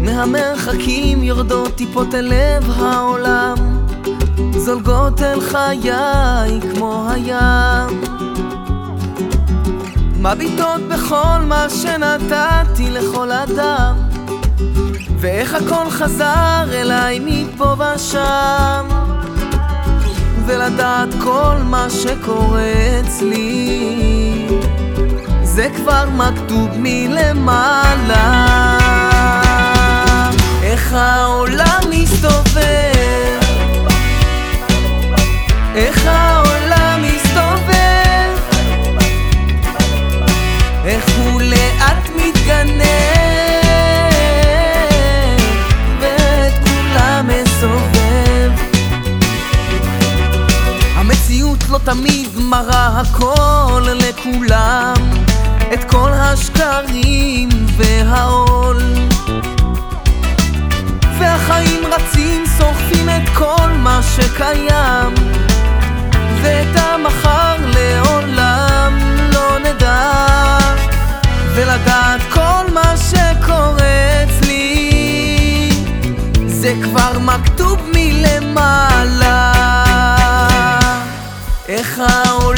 מהמרחקים יורדות טיפות אל לב העולם זולגות אל חיי כמו הים מביטות בכל מה שנתתי לכל אדם. ואיך הכל חזר אליי מפה ושם. ולדעת כל מה שקורה אצלי. זה כבר מכתוב מלמעלה. איך העולם לא תמיד מראה הכל לכולם. את כל השקרים והעול. והחיים רצים, סוחפים את כל מה שקיים. ואת המחר לעולם לא נדע. ולדעת כל מה שקורה אצלי זה כבר מכתוב מלמעלה איך העולם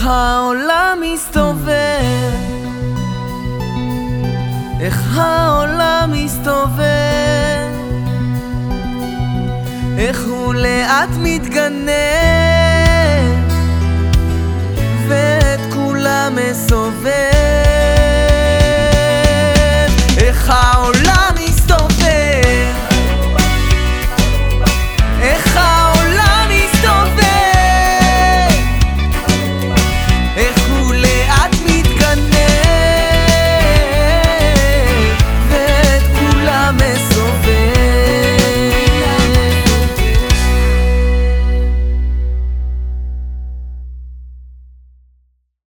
איך העולם מסתובב. איך העולם מסתובב. איך הוא לאט מתגנב ואת כולם מסובב